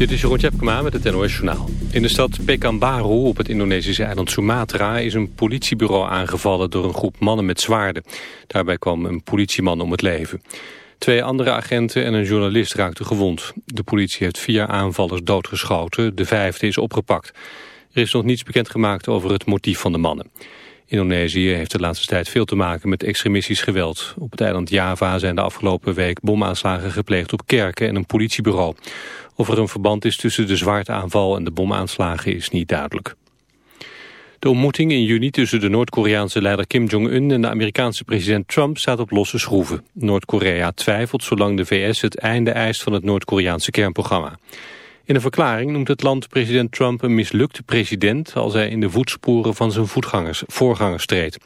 Dit is Jeroen Tjepkema met het NOS Journaal. In de stad Pekanbaru op het Indonesische eiland Sumatra... is een politiebureau aangevallen door een groep mannen met zwaarden. Daarbij kwam een politieman om het leven. Twee andere agenten en een journalist raakten gewond. De politie heeft vier aanvallers doodgeschoten. De vijfde is opgepakt. Er is nog niets bekendgemaakt over het motief van de mannen. Indonesië heeft de laatste tijd veel te maken met extremistisch geweld. Op het eiland Java zijn de afgelopen week bomaanslagen gepleegd op kerken en een politiebureau. Of er een verband is tussen de zwaarteaanval en de bomaanslagen is niet duidelijk. De ontmoeting in juni tussen de Noord-Koreaanse leider Kim Jong-un en de Amerikaanse president Trump staat op losse schroeven. Noord-Korea twijfelt zolang de VS het einde eist van het Noord-Koreaanse kernprogramma. In een verklaring noemt het land president Trump een mislukte president... als hij in de voetsporen van zijn voetgangers, voorgangers treedt.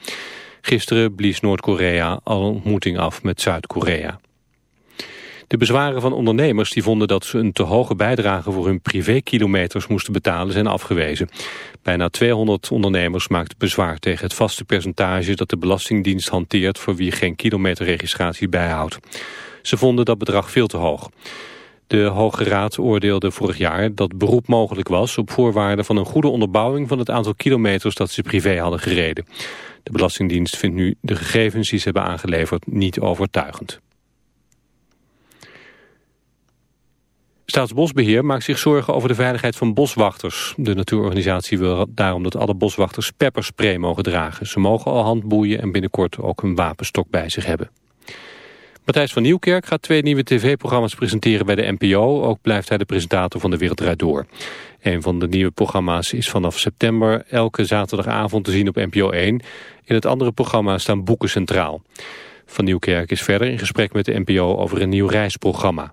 Gisteren blies Noord-Korea al ontmoeting af met Zuid-Korea. De bezwaren van ondernemers die vonden dat ze een te hoge bijdrage voor hun privékilometers moesten betalen zijn afgewezen. Bijna 200 ondernemers maakten bezwaar tegen het vaste percentage dat de Belastingdienst hanteert voor wie geen kilometerregistratie bijhoudt. Ze vonden dat bedrag veel te hoog. De Hoge Raad oordeelde vorig jaar dat beroep mogelijk was op voorwaarde van een goede onderbouwing van het aantal kilometers dat ze privé hadden gereden. De Belastingdienst vindt nu de gegevens die ze hebben aangeleverd niet overtuigend. Staatsbosbeheer maakt zich zorgen over de veiligheid van boswachters. De natuurorganisatie wil daarom dat alle boswachters pepperspray mogen dragen. Ze mogen al handboeien en binnenkort ook een wapenstok bij zich hebben. Matthijs van Nieuwkerk gaat twee nieuwe tv-programma's presenteren bij de NPO. Ook blijft hij de presentator van De Wereld Door. Een van de nieuwe programma's is vanaf september elke zaterdagavond te zien op NPO 1. In het andere programma staan boeken centraal. Van Nieuwkerk is verder in gesprek met de NPO over een nieuw reisprogramma.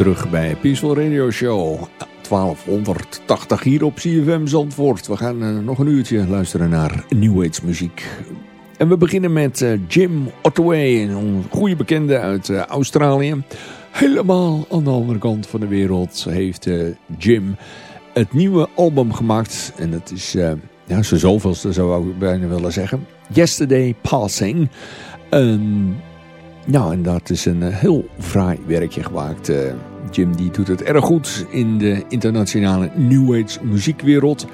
Terug bij Peaceful Radio Show 1280 hier op CFM Zandvoort. We gaan uh, nog een uurtje luisteren naar New Age muziek. En we beginnen met uh, Jim Ottaway, een goede bekende uit uh, Australië. Helemaal aan de andere kant van de wereld heeft Jim het nieuwe album gemaakt. En dat is ja, zo zoveelste zou ik bijna willen zeggen. Yesterday Passing. Um, nou, en dat is een heel fraai werkje gemaakt. Jim die doet het erg goed in de internationale New Age muziekwereld.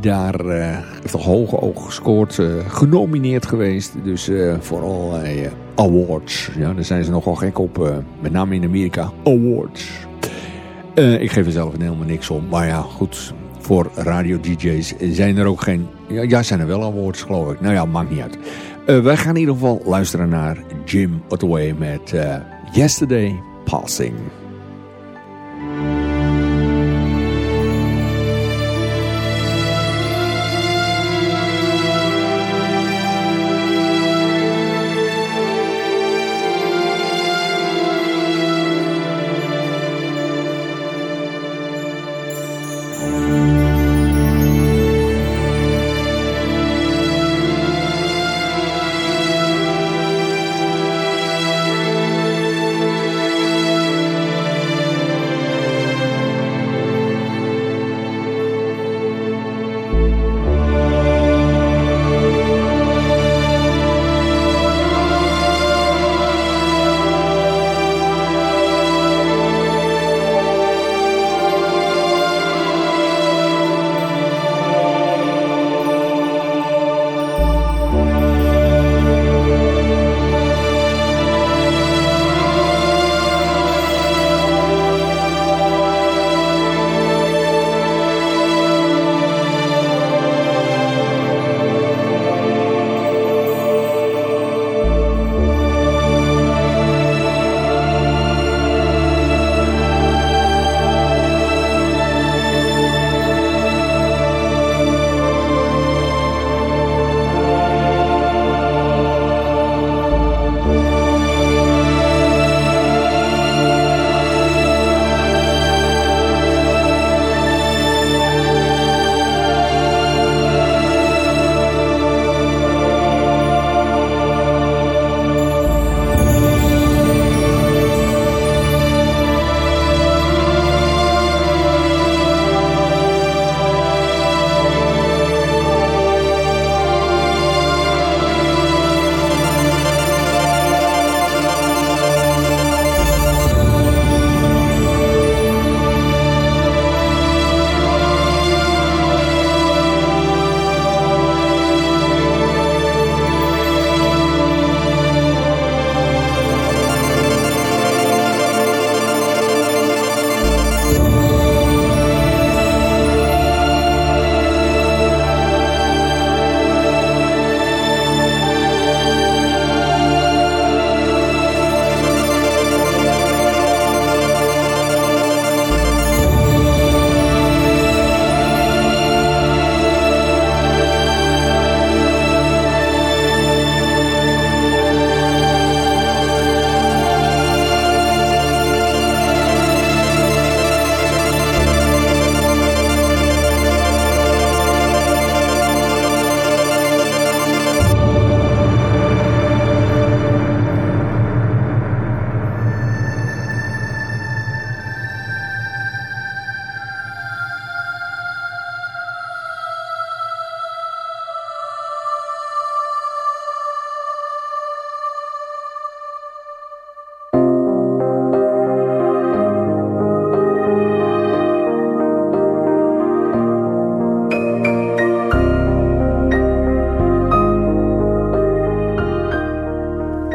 Daar uh, heeft hij hoge oog gescoord, genomineerd geweest. Dus voor allerlei awards. Ja, daar zijn ze nogal gek op, met name in Amerika. Awards. ik geef er zelf helemaal niks om. Maar ja, goed, voor radio-dj's zijn er ook geen... Ja, ja, zijn er wel awards, geloof ik. Nou ja, maakt niet uit. Wij gaan in ieder geval luisteren naar Jim Ottaway met Yesterday Passing.